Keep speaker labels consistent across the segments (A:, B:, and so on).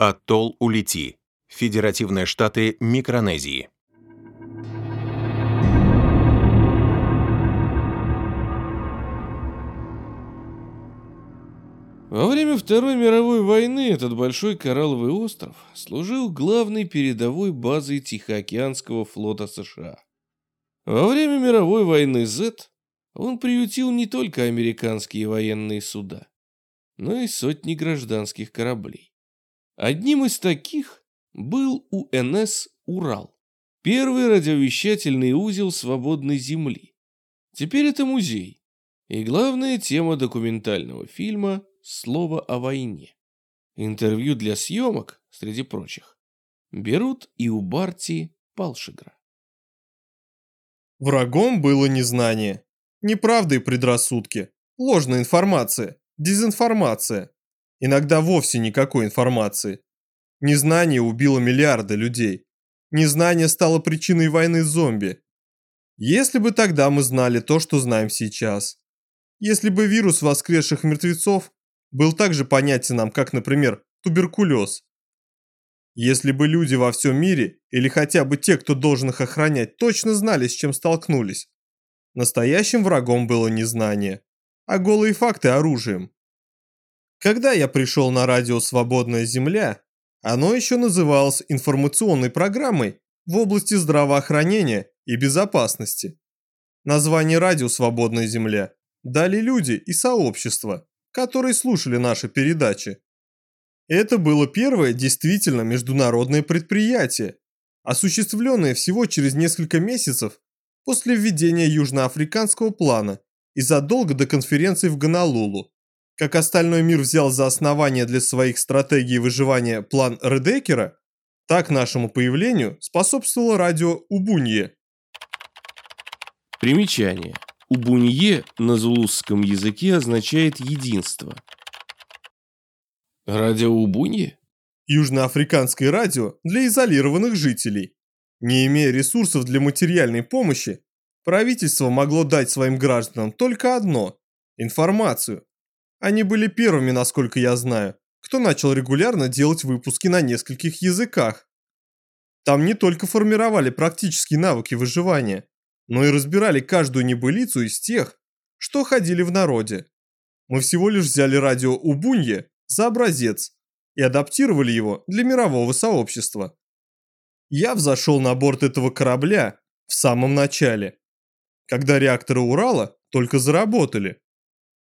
A: Атолл Улити. Федеративные штаты Микронезии.
B: Во время Второй мировой войны этот большой коралловый остров служил главной передовой базой Тихоокеанского флота США. Во время мировой войны Z он приютил не только американские военные суда, но и сотни гражданских кораблей. Одним из таких был УНС «Урал», первый радиовещательный узел свободной земли. Теперь это музей и главная тема документального фильма слово о войне. Интервью для съемок, среди прочих, берут и у Барти Палшигра.
C: Врагом было незнание, неправда и предрассудки, ложная информация, дезинформация, иногда вовсе никакой информации. Незнание убило миллиарды людей. Незнание стало причиной войны зомби. Если бы тогда мы знали то, что знаем сейчас. Если бы вирус воскресших мертвецов был также понятен нам, как, например, туберкулез. Если бы люди во всем мире, или хотя бы те, кто должен их охранять, точно знали, с чем столкнулись. Настоящим врагом было не знание, а голые факты оружием. Когда я пришел на радио «Свободная земля», оно еще называлось информационной программой в области здравоохранения и безопасности. Название радио «Свободная земля» дали люди и сообщества, которые слушали наши передачи. Это было первое действительно международное предприятие, осуществленное всего через несколько месяцев после введения южноафриканского плана и задолго до конференции в Гонолулу. Как остальной мир взял за основание для своих стратегий выживания план Редекера, так нашему появлению способствовало радио Убунье.
B: Примечание. Убунье на зулусском языке означает «единство». Радио Убунье?
C: Южноафриканское радио для изолированных жителей. Не имея ресурсов для материальной помощи, правительство могло дать своим гражданам только одно – информацию. Они были первыми, насколько я знаю, кто начал регулярно делать выпуски на нескольких языках. Там не только формировали практические навыки выживания, но и разбирали каждую небылицу из тех, что ходили в народе. Мы всего лишь взяли радио Убунье за образец и адаптировали его для мирового сообщества. Я взошел на борт этого корабля в самом начале, когда реакторы Урала только заработали.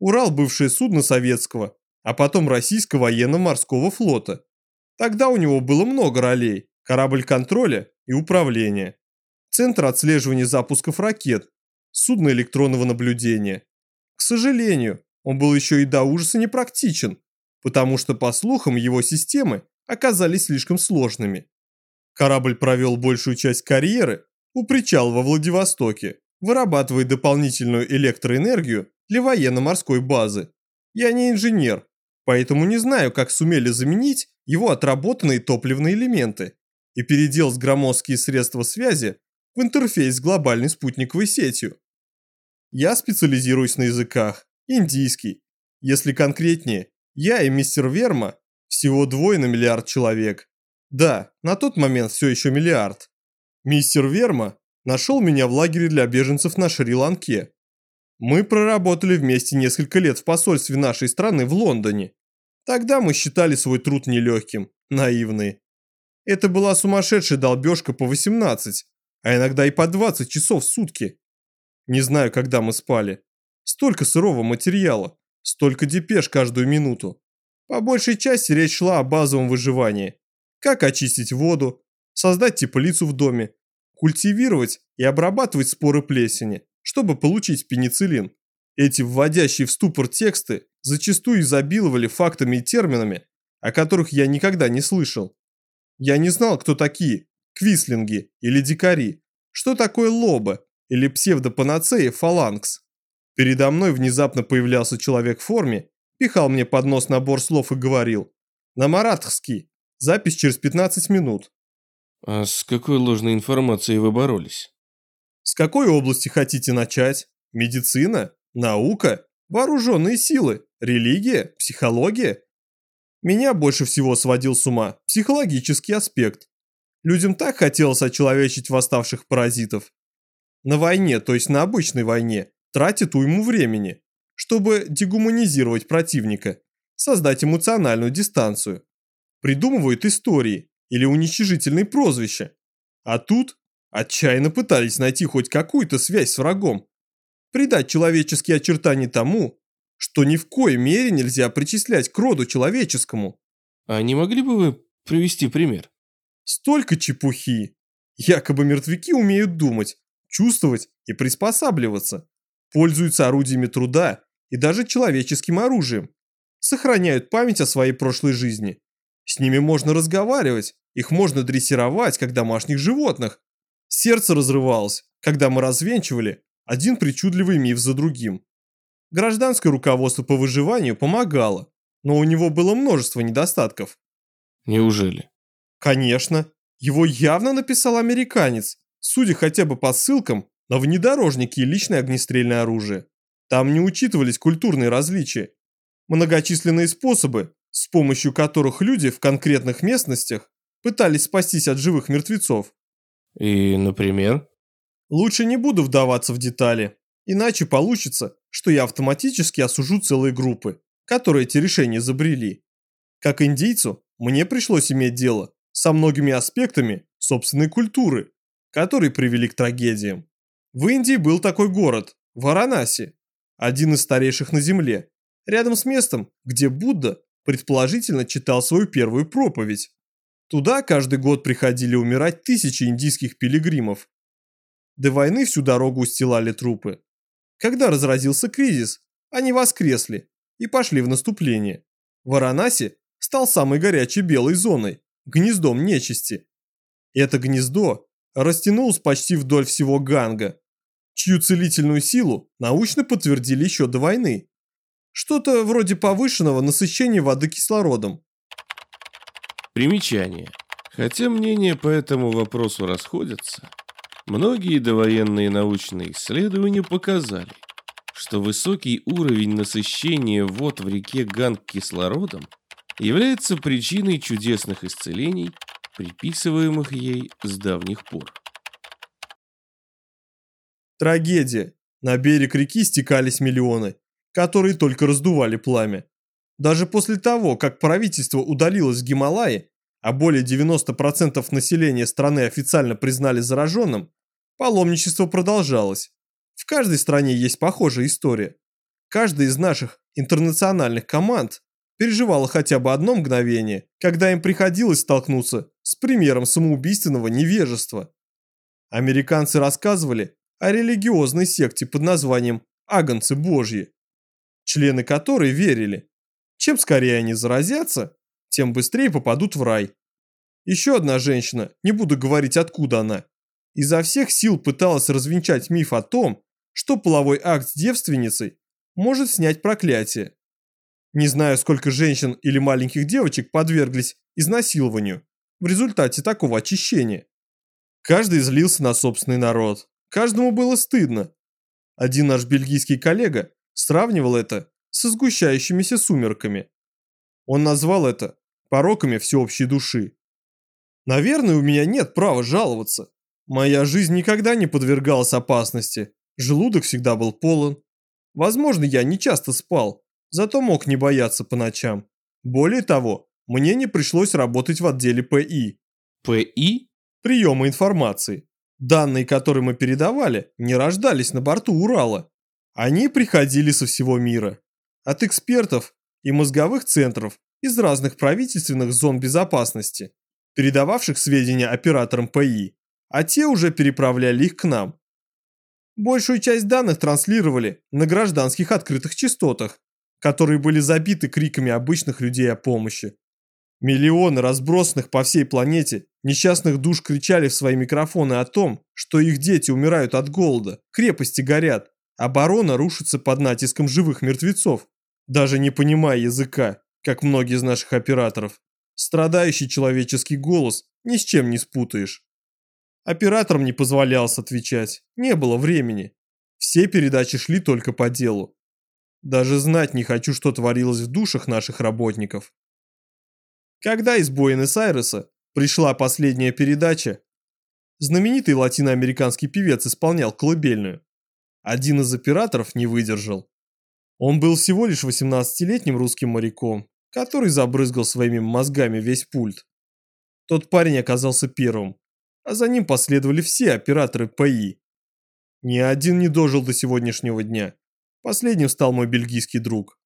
C: Урал – бывшее судно советского, а потом российского военно-морского флота. Тогда у него было много ролей – корабль контроля и управления. Центр отслеживания запусков ракет, судно электронного наблюдения. К сожалению, он был еще и до ужаса непрактичен, потому что, по слухам, его системы оказались слишком сложными. Корабль провел большую часть карьеры у причала во Владивостоке, вырабатывая дополнительную электроэнергию для военно-морской базы. Я не инженер, поэтому не знаю, как сумели заменить его отработанные топливные элементы и переделать громоздкие средства связи в интерфейс с глобальной спутниковой сетью. Я специализируюсь на языках, индийский. Если конкретнее, я и мистер Верма всего двое на миллиард человек. Да, на тот момент все еще миллиард. Мистер Верма нашел меня в лагере для беженцев на Шри-Ланке. Мы проработали вместе несколько лет в посольстве нашей страны в Лондоне. Тогда мы считали свой труд нелегким, наивные. Это была сумасшедшая долбежка по 18, а иногда и по 20 часов в сутки. Не знаю, когда мы спали. Столько сырого материала, столько депеш каждую минуту. По большей части речь шла о базовом выживании. Как очистить воду, создать теплицу в доме, культивировать и обрабатывать споры плесени, чтобы получить пенициллин. Эти вводящие в ступор тексты зачастую изобиловали фактами и терминами, о которых я никогда не слышал. Я не знал, кто такие квислинги или дикари, что такое лоба или псевдопанацея фаланкс. Передо мной внезапно появлялся человек в форме, пихал мне под нос набор слов и говорил «На маратхский, запись через 15 минут».
B: А с какой ложной информацией вы боролись?
C: С какой области хотите начать? Медицина? Наука? Вооруженные силы? Религия? Психология? Меня больше всего сводил с ума психологический аспект. Людям так хотелось очеловечить восставших паразитов. На войне, то есть на обычной войне, тратят уйму времени, чтобы дегуманизировать противника, создать эмоциональную дистанцию. Придумывают истории или уничижительные прозвища. А тут отчаянно пытались найти хоть какую-то связь с врагом. Придать человеческие очертания тому, что ни в коей мере нельзя причислять к роду человеческому.
B: А не могли бы вы привести пример?
C: Столько чепухи. Якобы мертвяки умеют думать, чувствовать и приспосабливаться. Пользуются орудиями труда и даже человеческим оружием. Сохраняют память о своей прошлой жизни. С ними можно разговаривать, их можно дрессировать, как домашних животных. Сердце разрывалось, когда мы развенчивали один причудливый миф за другим. Гражданское руководство по выживанию помогало, но у него было множество недостатков.
B: Неужели?
C: Конечно, его явно написал американец, судя хотя бы по ссылкам на внедорожники и личное огнестрельное оружие. Там не учитывались культурные различия. Многочисленные способы, с помощью которых люди в конкретных местностях пытались спастись от живых мертвецов.
B: И, например?
C: Лучше не буду вдаваться в детали, иначе получится, что я автоматически осужу целые группы, которые эти решения изобрели. Как индийцу, мне пришлось иметь дело со многими аспектами собственной культуры, которые привели к трагедиям. В Индии был такой город, Варанаси, один из старейших на Земле, рядом с местом, где Будда предположительно читал свою первую проповедь. Туда каждый год приходили умирать тысячи индийских пилигримов. До войны всю дорогу устилали трупы. Когда разразился кризис, они воскресли и пошли в наступление. Варанаси стал самой горячей белой зоной, гнездом нечисти. Это гнездо растянулось почти вдоль всего Ганга, чью целительную силу научно подтвердили еще до войны. Что-то вроде повышенного насыщения воды кислородом.
B: Примечание. Хотя мнения по этому вопросу расходятся, многие довоенные научные исследования показали, что высокий уровень насыщения вод в реке Ганг кислородом является причиной чудесных исцелений, приписываемых ей с давних пор.
C: Трагедия. На берег реки стекались миллионы, которые только раздували пламя. Даже после того, как правительство удалилось в Гималаи, а более 90% населения страны официально признали зараженным, паломничество продолжалось. В каждой стране есть похожая история. Каждая из наших интернациональных команд переживала хотя бы одно мгновение, когда им приходилось столкнуться с примером самоубийственного невежества. Американцы рассказывали о религиозной секте под названием «Агонцы Божьи», члены которой верили, чем скорее они заразятся, тем быстрее попадут в рай. Еще одна женщина, не буду говорить откуда она, изо всех сил пыталась развенчать миф о том, что половой акт с девственницей может снять проклятие. Не знаю, сколько женщин или маленьких девочек подверглись изнасилованию в результате такого очищения. Каждый злился на собственный народ. Каждому было стыдно. Один наш бельгийский коллега сравнивал это со сгущающимися сумерками. Он назвал это пороками всеобщей души. Наверное, у меня нет права жаловаться. Моя жизнь никогда не подвергалась опасности. Желудок всегда был полон. Возможно, я не часто спал, зато мог не бояться по ночам. Более того, мне не пришлось работать в отделе ПИ.
B: ПИ?
C: Приема информации. Данные, которые мы передавали, не рождались на борту Урала. Они приходили со всего мира. От экспертов и мозговых центров из разных правительственных зон безопасности, передававших сведения операторам ПИ, а те уже переправляли их к нам. Большую часть данных транслировали на гражданских открытых частотах, которые были забиты криками обычных людей о помощи. Миллионы разбросанных по всей планете несчастных душ кричали в свои микрофоны о том, что их дети умирают от голода, крепости горят, оборона рушится под натиском живых мертвецов, даже не понимая языка, как многие из наших операторов. Страдающий человеческий голос ни с чем не спутаешь. Операторам не позволялось отвечать, не было времени. Все передачи шли только по делу. Даже знать не хочу, что творилось в душах наших работников. Когда из Буэнос-Айреса пришла последняя передача, знаменитый латиноамериканский певец исполнял колыбельную. Один из операторов не выдержал. Он был всего лишь 18-летним русским моряком, который забрызгал своими мозгами весь пульт. Тот парень оказался первым, а за ним последовали все операторы ПИ. Ни один не дожил до сегодняшнего дня. Последним стал мой бельгийский друг.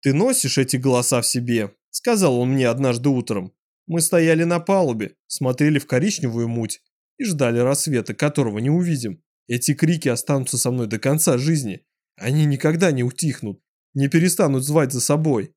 C: «Ты носишь эти голоса в себе», — сказал он мне однажды утром. Мы стояли на палубе, смотрели в коричневую муть и ждали рассвета, которого не увидим. Эти крики останутся со мной до конца жизни. Они никогда не утихнут, не перестанут звать за собой.